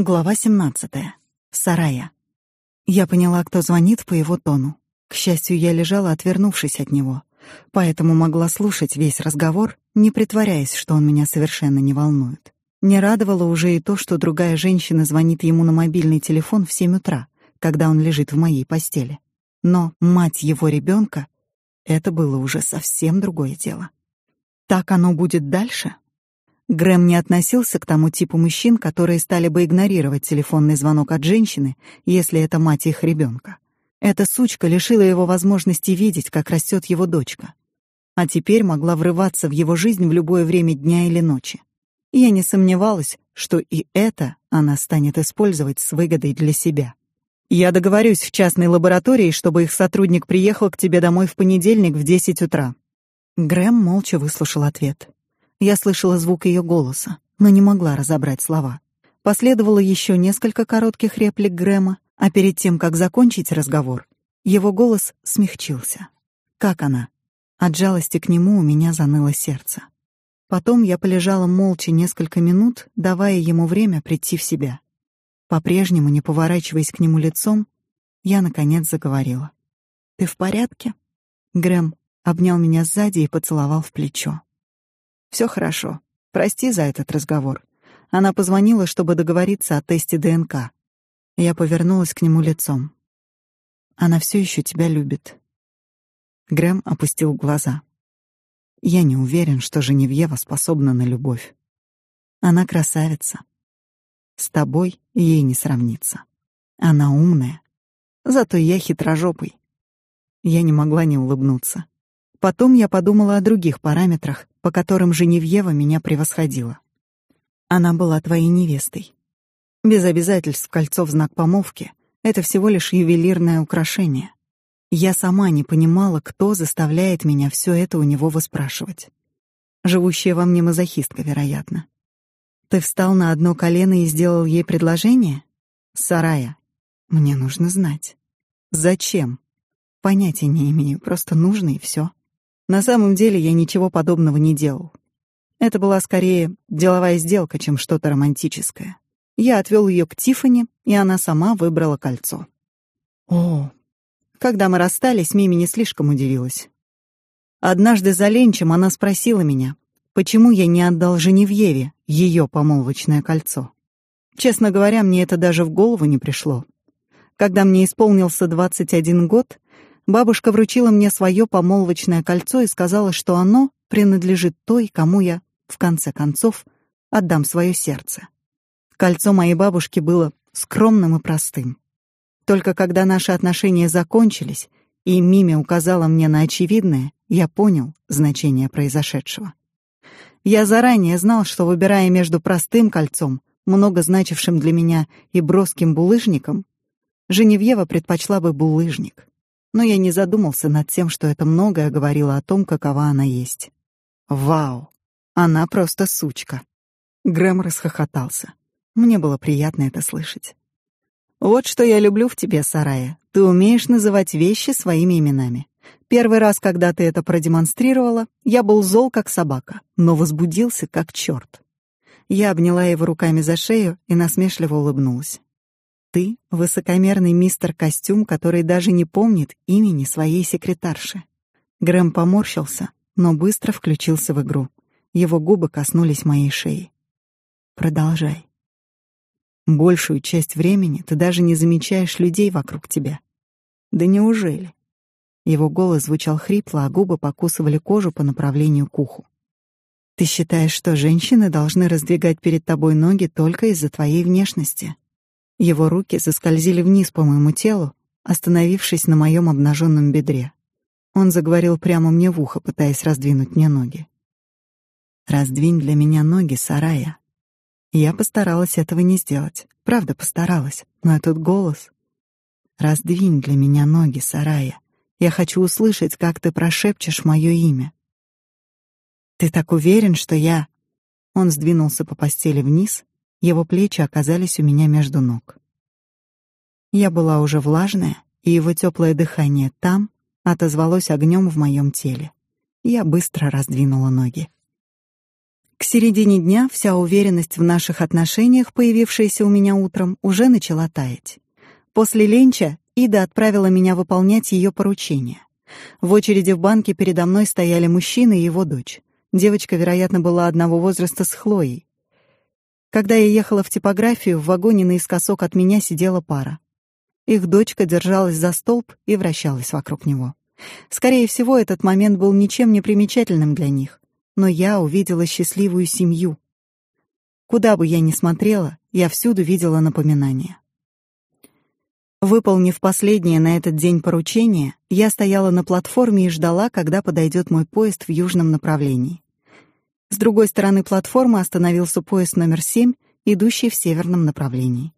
Глава 17. Сарая. Я поняла, кто звонит по его тону. К счастью, я лежала, отвернувшись от него, поэтому могла слушать весь разговор, не притворяясь, что он меня совершенно не волнует. Не радовало уже и то, что другая женщина звонит ему на мобильный телефон в 7 утра, когда он лежит в моей постели. Но мать его ребенка — это было уже совсем другое дело. Так оно будет дальше? Грэм не относился к тому типу мужчин, которые стали бы игнорировать телефонный звонок от женщины, если это мать их ребенка. Эта сучка лишила его возможности видеть, как растет его дочка. А теперь могла врываться в его жизнь в любое время дня или ночи. Я не сомневалась, что и это она станет использовать с выгодой для себя. Я договорюсь в частной лаборатории, чтобы их сотрудник приехал к тебе домой в понедельник в 10 утра. Грэм молча выслушал ответ. Я слышала звук ее голоса, но не могла разобрать слова. Последовало еще несколько коротких реплик Грэма, а перед тем, как закончить разговор, его голос смягчился. Как она? От жалости к нему у меня заныло сердце. Потом я полежала молча несколько минут, давая ему время прийти в себя. По-прежнему, не поворачиваясь к нему лицом, я наконец заговорила. Ты в порядке? Грэм обнял меня сзади и поцеловал в плечо. Все хорошо. Прости за этот разговор. Она позвонила, чтобы договориться о тесте ДНК. Я повернулась к нему лицом. Она все еще тебя любит. Грэм опустил глаза. Я не уверен, что Женевьева способна на любовь. Она красавица. С тобой ей не сравнится. Она умная. Зато я хитрожопый. Я не могла не улыбнуться. Потом я подумала о других параметрах, по которым Женевьева меня превосходила. Она была твоей невестой. Без обязательств кольцо в знак помолвки — это всего лишь ювелирное украшение. Я сама не понимала, кто заставляет меня все это у него выспрашивать. Живущая во мне мазохистка, вероятно. Ты встал на одно колено и сделал ей предложение? Сарая, мне нужно знать. Зачем? Понятия не имею, просто нужно и все. На самом деле я ничего подобного не делал. Это была скорее деловая сделка, чем что-то романтическое. Я отвел ее к Тифани, и она сама выбрала кольцо. О, когда мы расстались, Мими не слишком удивилась. Однажды за ленчем она спросила меня, почему я не отдал Женевьеве ее помолвочное кольцо. Честно говоря, мне это даже в голову не пришло. Когда мне исполнился 21 год, Бабушка вручила мне свое помолвочное кольцо и сказала, что оно принадлежит той, кому я, в конце концов, отдам свое сердце. Кольцо моей бабушки было скромным и простым. Только когда наши отношения закончились, и Мими указала мне на очевидное, я понял значение произошедшего. Я заранее знал, что, выбирая между простым кольцом, много значившим для меня, и броским булыжником, Женевьева предпочла бы булыжник но я не задумался над тем, что это многое говорило о том, какова она есть. Вау! Она просто сучка. Грэм расхохотался. Мне было приятно это слышать. Вот что я люблю в тебе, Сарая. Ты умеешь называть вещи своими именами. Первый раз, когда ты это продемонстрировала, я был зол как собака, но возбудился как черт. Я обняла его руками за шею и насмешливо улыбнулась. Ты — высокомерный мистер Костюм, который даже не помнит имени своей секретарши. Грэм поморщился, но быстро включился в игру. Его губы коснулись моей шеи. Продолжай. Большую часть времени ты даже не замечаешь людей вокруг тебя. Да неужели? Его голос звучал хрипло, а губы покусывали кожу по направлению к уху. Ты считаешь, что женщины должны раздвигать перед тобой ноги только из-за твоей внешности? Его руки заскользили вниз по моему телу, остановившись на моем обнаженном бедре. Он заговорил прямо мне в ухо, пытаясь раздвинуть мне ноги. «Раздвинь для меня ноги, Сарая». Я постаралась этого не сделать. Правда, постаралась. Но этот голос... «Раздвинь для меня ноги, Сарая. Я хочу услышать, как ты прошепчешь мое имя». «Ты так уверен, что я...» Он сдвинулся по постели вниз, его плечи оказались у меня между ног. Я была уже влажная, и его теплое дыхание там отозвалось огнем в моем теле. Я быстро раздвинула ноги. К середине дня вся уверенность в наших отношениях, появившаяся у меня утром, уже начала таять. После ленча Ида отправила меня выполнять ее поручение. В очереди в банке передо мной стояли мужчина и его дочь. Девочка, вероятно, была одного возраста с Хлоей. Когда я ехала в типографию, в вагоне наискосок от меня сидела пара. Их дочка держалась за столб и вращалась вокруг него. Скорее всего, этот момент был ничем не примечательным для них но я увидела счастливую семью. Куда бы я ни смотрела, я всюду видела напоминания. Выполнив последнее на этот день поручение, я стояла на платформе и ждала, когда подойдет мой поезд в южном направлении. С другой стороны платформы остановился поезд номер семь, идущий в северном направлении.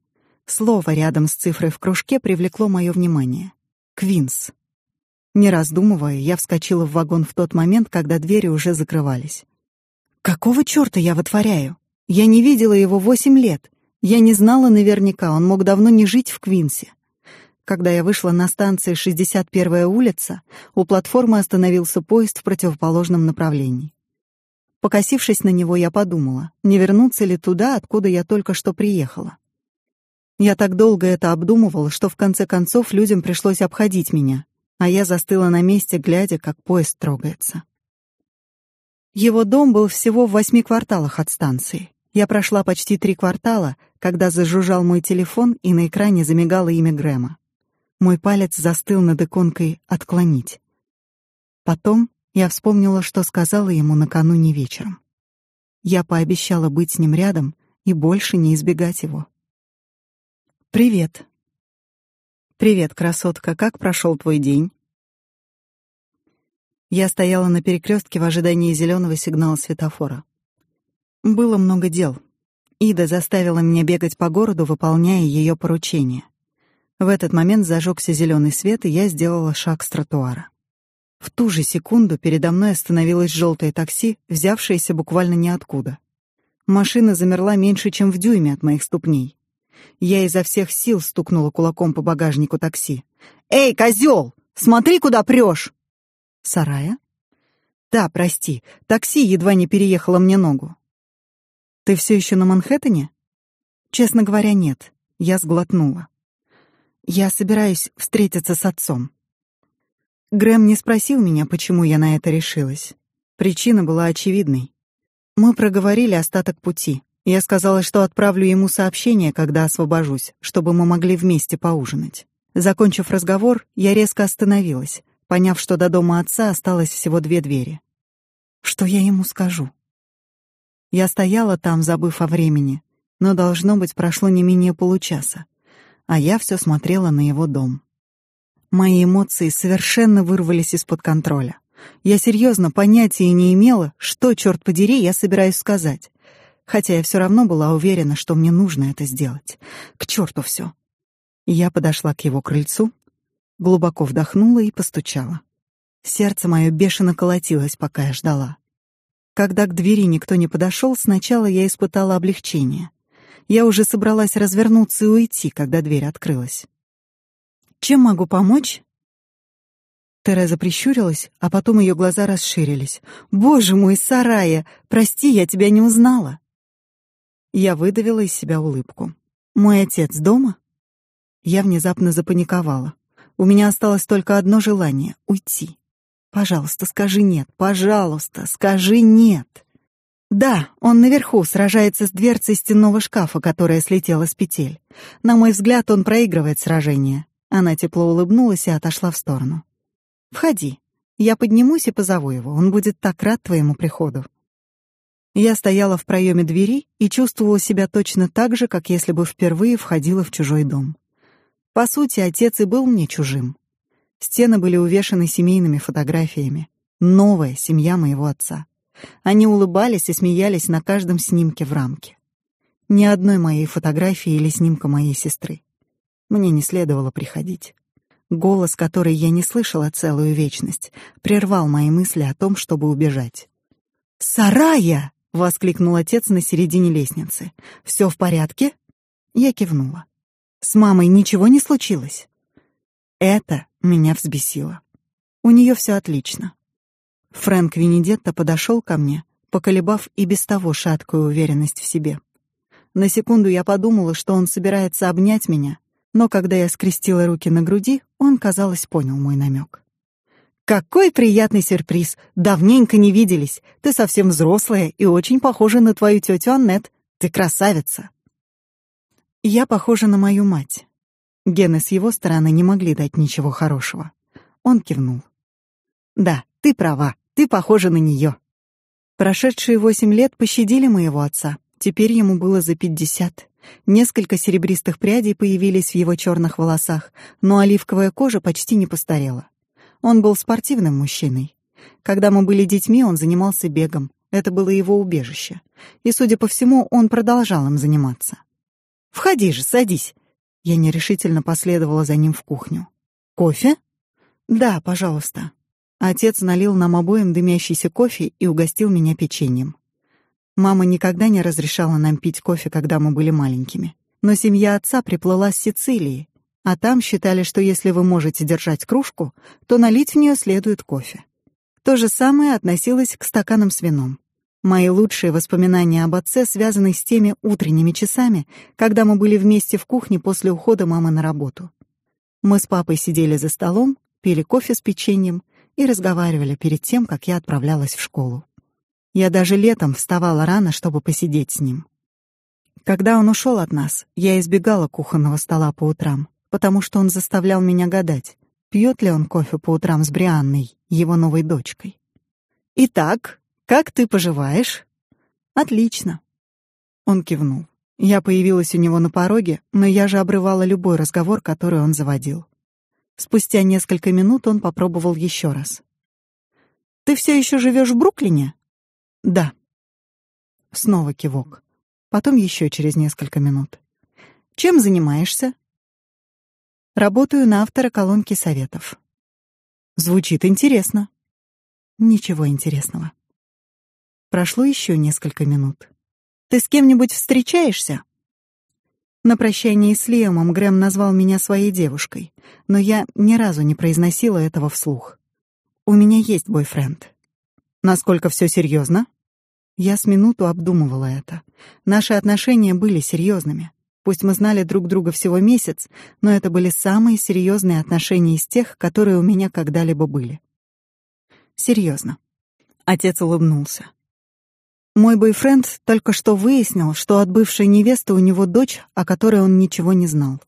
Слово рядом с цифрой в кружке привлекло мое внимание. Квинс. Не раздумывая, я вскочила в вагон в тот момент, когда двери уже закрывались. Какого чёрта я вытворяю? Я не видела его восемь лет. Я не знала наверняка, он мог давно не жить в Квинсе. Когда я вышла на станции 61-я улица, у платформы остановился поезд в противоположном направлении. Покосившись на него, я подумала, не вернуться ли туда, откуда я только что приехала. Я так долго это обдумывала, что в конце концов людям пришлось обходить меня, а я застыла на месте, глядя, как поезд трогается. Его дом был всего в восьми кварталах от станции. Я прошла почти три квартала, когда зажужжал мой телефон, и на экране замигало имя Грэма. Мой палец застыл над иконкой «Отклонить». Потом я вспомнила, что сказала ему накануне вечером. Я пообещала быть с ним рядом и больше не избегать его. «Привет», Привет, красотка. Как прошел твой день? Я стояла на перекрестке в ожидании зеленого сигнала светофора. Было много дел. Ида заставила меня бегать по городу, выполняя ее поручения. В этот момент зажегся зеленый свет, и я сделала шаг с тротуара. В ту же секунду передо мной остановилось желтое такси, взявшееся буквально ниоткуда. Машина замерла меньше, чем в дюйме от моих ступней. Я изо всех сил стукнула кулаком по багажнику такси. «Эй, козел! Смотри, куда прешь!» «Сарая?» «Да, прости, такси едва не переехало мне ногу». «Ты все еще на Манхэттене?» «Честно говоря, нет». Я сглотнула. «Я собираюсь встретиться с отцом». Грэм не спросил меня, почему я на это решилась. Причина была очевидной. Мы проговорили остаток пути. Я сказала, что отправлю ему сообщение, когда освобожусь, чтобы мы могли вместе поужинать. Закончив разговор, я резко остановилась, поняв, что до дома отца осталось всего две двери. Что я ему скажу? Я стояла там, забыв о времени, но должно быть прошло не менее получаса, а я все смотрела на его дом. Мои эмоции совершенно вырвались из-под контроля. Я серьезно понятия не имела, что, черт подери, я собираюсь сказать хотя я все равно была уверена, что мне нужно это сделать. К черту все. Я подошла к его крыльцу, глубоко вдохнула и постучала. Сердце мое бешено колотилось, пока я ждала. Когда к двери никто не подошел, сначала я испытала облегчение. Я уже собралась развернуться и уйти, когда дверь открылась. «Чем могу помочь?» Тереза прищурилась, а потом ее глаза расширились. «Боже мой, Сарая! Прости, я тебя не узнала!» Я выдавила из себя улыбку. «Мой отец дома?» Я внезапно запаниковала. У меня осталось только одно желание — уйти. «Пожалуйста, скажи нет. Пожалуйста, скажи нет». «Да, он наверху сражается с дверцей стенного шкафа, которая слетела с петель. На мой взгляд, он проигрывает сражение». Она тепло улыбнулась и отошла в сторону. «Входи. Я поднимусь и позову его. Он будет так рад твоему приходу». Я стояла в проеме двери и чувствовала себя точно так же, как если бы впервые входила в чужой дом. По сути, отец и был мне чужим. Стены были увешаны семейными фотографиями. Новая семья моего отца. Они улыбались и смеялись на каждом снимке в рамке. Ни одной моей фотографии или снимка моей сестры. Мне не следовало приходить. Голос, который я не слышала целую вечность, прервал мои мысли о том, чтобы убежать. «Сарая!» — воскликнул отец на середине лестницы. «Все в порядке?» Я кивнула. «С мамой ничего не случилось?» Это меня взбесило. У нее все отлично. Фрэнк Венедетто подошел ко мне, поколебав и без того шаткую уверенность в себе. На секунду я подумала, что он собирается обнять меня, но когда я скрестила руки на груди, он, казалось, понял мой намек. «Какой приятный сюрприз! Давненько не виделись. Ты совсем взрослая и очень похожа на твою тетю Аннет. Ты красавица!» Я похожа на мою мать. Гены с его стороны не могли дать ничего хорошего. Он кивнул. «Да, ты права, ты похожа на нее». Прошедшие восемь лет пощадили моего отца. Теперь ему было за пятьдесят. Несколько серебристых прядей появились в его черных волосах, но оливковая кожа почти не постарела. Он был спортивным мужчиной. Когда мы были детьми, он занимался бегом. Это было его убежище. И, судя по всему, он продолжал им заниматься. «Входи же, садись!» Я нерешительно последовала за ним в кухню. «Кофе?» «Да, пожалуйста». Отец налил нам обоим дымящийся кофе и угостил меня печеньем. Мама никогда не разрешала нам пить кофе, когда мы были маленькими. Но семья отца приплыла с Сицилии, а там считали, что если вы можете держать кружку, то налить в нее следует кофе. То же самое относилось к стаканам с вином. Мои лучшие воспоминания об отце связаны с теми утренними часами, когда мы были вместе в кухне после ухода мамы на работу. Мы с папой сидели за столом, пили кофе с печеньем и разговаривали перед тем, как я отправлялась в школу. Я даже летом вставала рано, чтобы посидеть с ним. Когда он ушел от нас, я избегала кухонного стола по утрам, потому что он заставлял меня гадать, пьет ли он кофе по утрам с Брианной, его новой дочкой. «Итак, как ты поживаешь?» «Отлично». Он кивнул. Я появилась у него на пороге, но я же обрывала любой разговор, который он заводил. Спустя несколько минут он попробовал еще раз. «Ты все еще живешь в Бруклине?» «Да». Снова кивок. Потом еще через несколько минут. «Чем занимаешься?» «Работаю на автора колонки советов». «Звучит интересно». «Ничего интересного». Прошло еще несколько минут. «Ты с кем-нибудь встречаешься?» На прощании с Лиамом Грэм назвал меня своей девушкой, но я ни разу не произносила этого вслух. У меня есть бойфренд. Насколько все серьезно? Я с минуту обдумывала это. Наши отношения были серьезными. Пусть мы знали друг друга всего месяц, но это были самые серьезные отношения из тех, которые у меня когда-либо были. Серьезно. Отец улыбнулся. Мой бойфренд только что выяснил, что от бывшей невесты у него дочь, о которой он ничего не знал.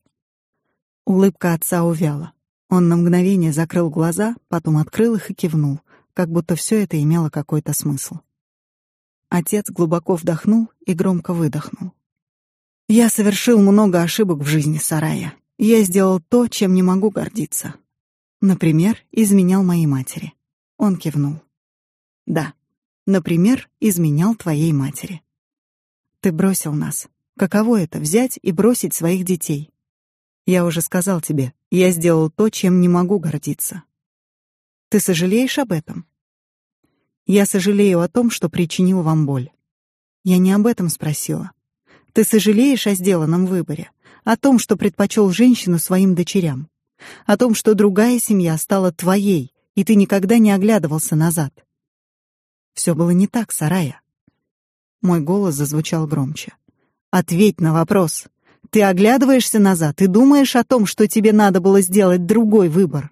Улыбка отца увяла. Он на мгновение закрыл глаза, потом открыл их и кивнул, как будто все это имело какой-то смысл. Отец глубоко вдохнул и громко выдохнул. Я совершил много ошибок в жизни Сарая. Я сделал то, чем не могу гордиться. Например, изменял моей матери. Он кивнул. Да. Например, изменял твоей матери. Ты бросил нас. Каково это взять и бросить своих детей? Я уже сказал тебе, я сделал то, чем не могу гордиться. Ты сожалеешь об этом? Я сожалею о том, что причинил вам боль. Я не об этом спросила. Ты сожалеешь о сделанном выборе, о том, что предпочел женщину своим дочерям, о том, что другая семья стала твоей, и ты никогда не оглядывался назад. Все было не так, Сарая. Мой голос зазвучал громче. Ответь на вопрос. Ты оглядываешься назад и думаешь о том, что тебе надо было сделать другой выбор.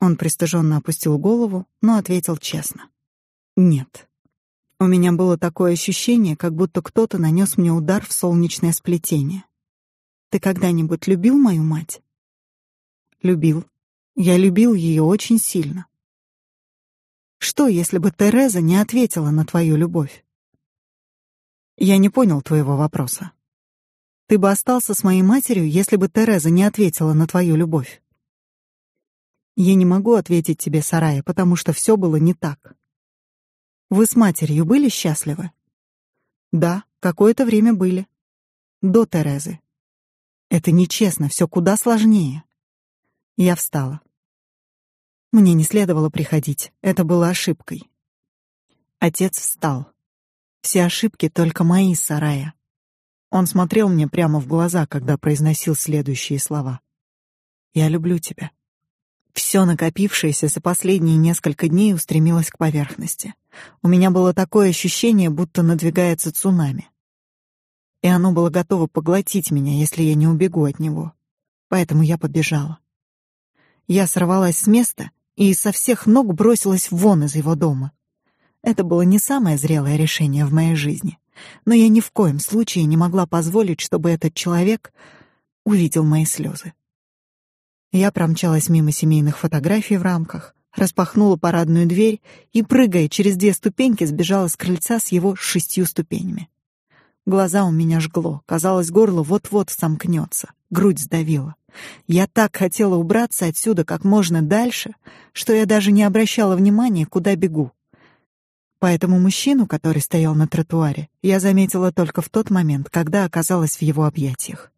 Он пристыженно опустил голову, но ответил честно. Нет. У меня было такое ощущение, как будто кто-то нанес мне удар в солнечное сплетение. Ты когда-нибудь любил мою мать? Любил. Я любил ее очень сильно. Что, если бы Тереза не ответила на твою любовь? Я не понял твоего вопроса. Ты бы остался с моей матерью, если бы Тереза не ответила на твою любовь. Я не могу ответить тебе, Сарая, потому что все было не так. Вы с матерью были счастливы? Да, какое-то время были. До Терезы. Это нечестно, все куда сложнее. Я встала. Мне не следовало приходить, это было ошибкой. Отец встал. Все ошибки только мои, Сарая. Он смотрел мне прямо в глаза, когда произносил следующие слова. Я люблю тебя. Все накопившееся за последние несколько дней устремилось к поверхности. У меня было такое ощущение, будто надвигается цунами. И оно было готово поглотить меня, если я не убегу от него. Поэтому я побежала. Я сорвалась с места и со всех ног бросилась вон из его дома. Это было не самое зрелое решение в моей жизни, но я ни в коем случае не могла позволить, чтобы этот человек увидел мои слезы. Я промчалась мимо семейных фотографий в рамках, распахнула парадную дверь и, прыгая через две ступеньки, сбежала с крыльца с его шестью ступенями. Глаза у меня жгло, казалось, горло вот-вот сомкнется, грудь сдавила. Я так хотела убраться отсюда как можно дальше, что я даже не обращала внимания, куда бегу. Поэтому мужчину, который стоял на тротуаре, я заметила только в тот момент, когда оказалась в его объятиях.